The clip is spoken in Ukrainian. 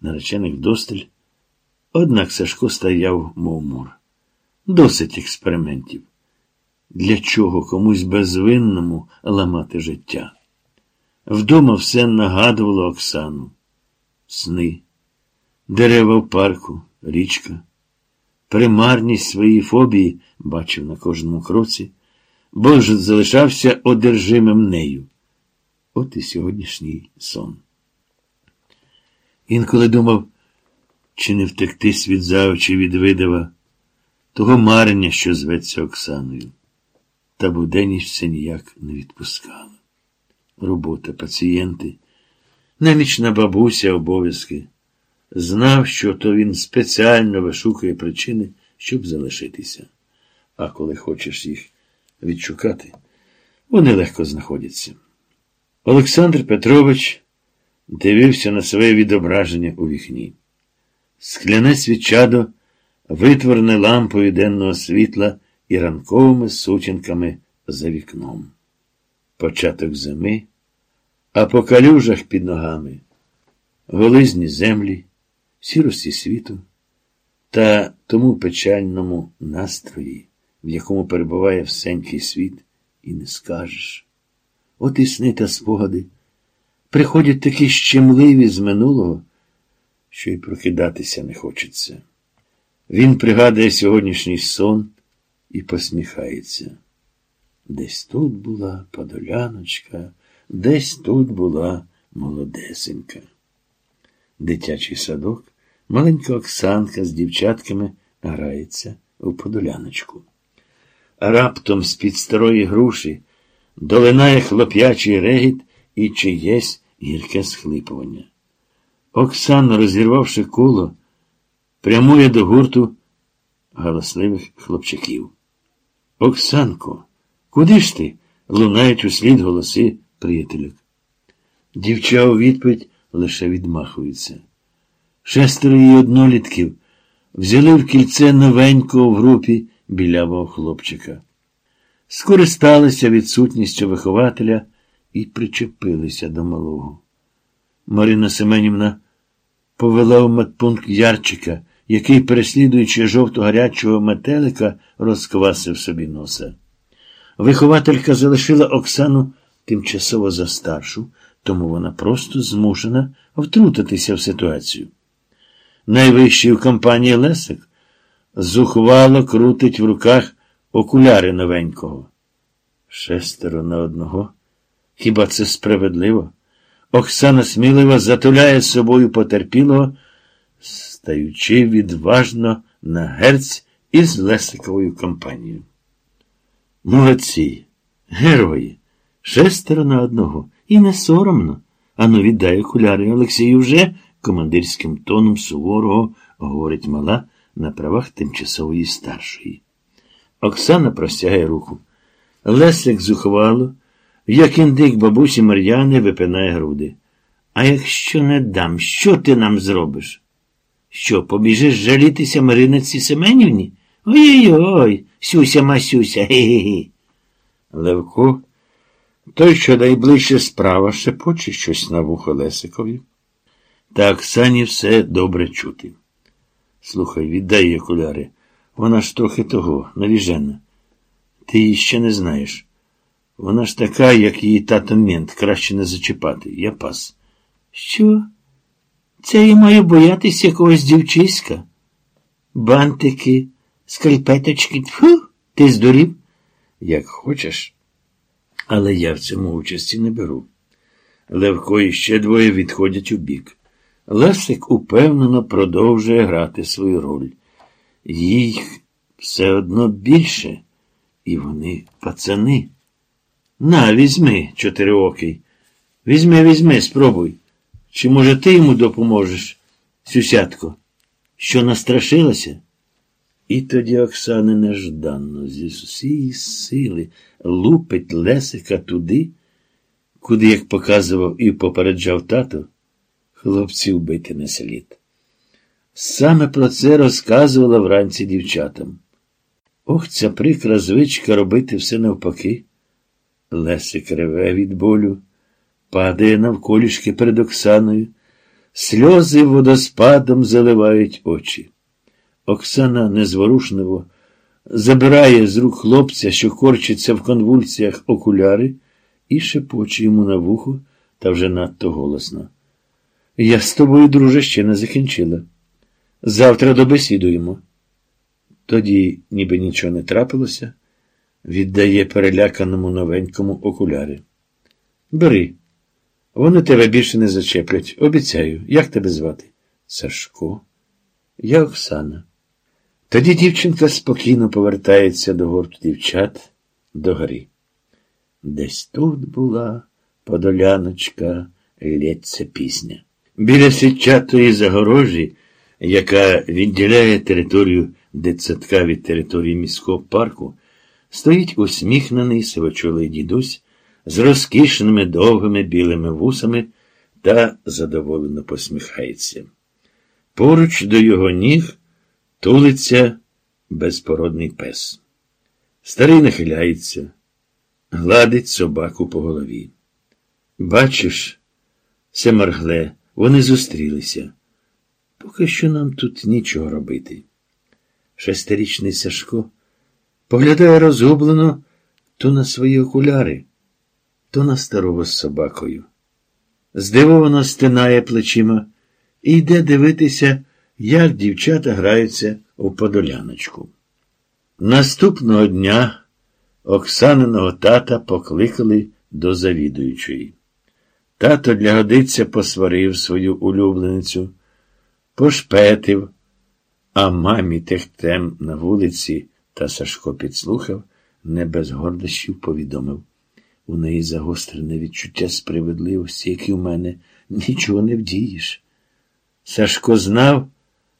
наречених досталь. Однак Сашко стояв, мов мур. Досить експериментів. Для чого комусь безвинному ламати життя? Вдома все нагадувало Оксану. Сни, дерева в парку, річка. Примарність своєї фобії бачив на кожному кроці, бо ж залишався одержимим нею. От і сьогоднішній сон. Інколи думав, чи не втекти від завчі від видава, того марення, що зветься Оксаною. Та буденність все ніяк не відпускала. Робота, пацієнти, немічна бабуся, обов'язки. Знав, що то він спеціально вишукує причини, щоб залишитися. А коли хочеш їх відшукати, вони легко знаходяться. Олександр Петрович дивився на своє відображення у вікні. Скляне свічадо, витворене лампою денного світла і ранковими сутінками за вікном. Початок зими, а по калюжах під ногами, голизні землі, сірості світу та тому печальному настрої, в якому перебуває всенький світ, і не скажеш. От і сни та спогади приходять такі щемливі з минулого, що й прокидатися не хочеться. Він пригадує сьогоднішній сон і посміхається. Десь тут була подоляночка, десь тут була молодесенька. Дитячий садок, маленька Оксанка з дівчатками грається у подоляночку. Раптом з-під старої груші долинає хлоп'ячий регіт і чиєсь гірке схлипування. Оксана, розірвавши коло, прямує до гурту галасливих хлопчаків. Оксанко, куди ж ти? лунають услід голоси приятелів. Дівча у відповідь лише відмахується. Шестеро її однолітків взяли в кільце новенького в групі білявого хлопчика. Скористалися відсутністю вихователя і причепилися до малого. Марина Семенівна повела в медпункт Ярчика, який, переслідуючи жовто гарячого метелика, розквасив собі носа. Вихователька залишила Оксану тимчасово за старшу, тому вона просто змушена втрутитися в ситуацію. Найвищий у компанії Лесик зухвало крутить в руках окуляри новенького. Шестеро на одного. Хіба це справедливо? Оксана сміливо затуляє собою потерпілого, стаючи відважно на герць із Лесиковою компанією. Молодці, герої, шестеро на одного. І не соромно. Ану, віддай окуляри Олексію вже командирським тоном суворого говорить мала на правах тимчасової старшої. Оксана простягає руку. Лесик зухвало, як індик бабусі Мар'яни випинає груди. А якщо не дам, що ти нам зробиш? Що, побіжиш жалітися Мариниці Семенівні? Ой-ой-ой, сюся масюся, ге-ге-ге. Левко, той, що найближче справа, шепоче щось на вухо Лесикові. Та Оксані все добре чути. Слухай, віддай їй окуляри. Вона ж трохи того, навіжена. Ти її ще не знаєш. Вона ж така, як її тато мент, краще не зачіпати. Я пас. Що? Це я маю боятися якогось дівчиська? Бантики, скальпеточки, тьфу, ти здурів? Як хочеш, але я в цьому участі не беру. Левко і ще двоє відходять у бік. Лесик упевнено продовжує грати свою роль. Їх все одно більше, і вони пацани. На, візьми, чотириокий. Візьми, візьми, спробуй. Чи, може, ти йому допоможеш, сюсятко, що настрашилася? І тоді Оксана нежданно зі всієї сили лупить Лесика туди, куди, як показував і попереджав тато, хлопців бити не слід. Саме про це розказувала вранці дівчатам. Ох, ця прикра звичка робити все навпаки. Лесик реве від болю, падає навколішки перед Оксаною, Сльози водоспадом заливають очі. Оксана незворушливо забирає з рук хлопця, що корчиться в конвульсіях окуляри, і шепоче йому на вухо та вже надто голосно. Я з тобою, друже, ще не закінчила. Завтра добесідуємо. Тоді, ніби нічого не трапилося, віддає переляканому новенькому окуляри. Бери. Вони тебе більше не зачеплять. Обіцяю. Як тебе звати? Сашко. Я Оксана. Тоді дівчинка спокійно повертається до гурту дівчат до гори. Десь тут була подоляночка, лється пісня. Біля сітчатої загорожі, яка відділяє територію дитсадка від території міського парку, стоїть усміхнений сивочолий дідусь з розкішними довгими білими вусами та задоволено посміхається. Поруч до його ніг тулиться безпородний пес. Старий нахиляється, гладить собаку по голові. Бачиш, Семаргле, вони зустрілися. Поки що нам тут нічого робити. Шестирічний Сашко поглядає розгублено то на свої окуляри, то на старого з собакою. Здивовано стинає плечима і йде дивитися, як дівчата граються у подоляночку. Наступного дня Оксаниного тата покликали до завідуючої. Тато для годиця посварив свою улюбленицю, пошпетив, а мамі техтем на вулиці та Сашко підслухав, не без гордощів повідомив. У неї загострене відчуття справедливості, як і в мене, нічого не вдієш. Сашко знав,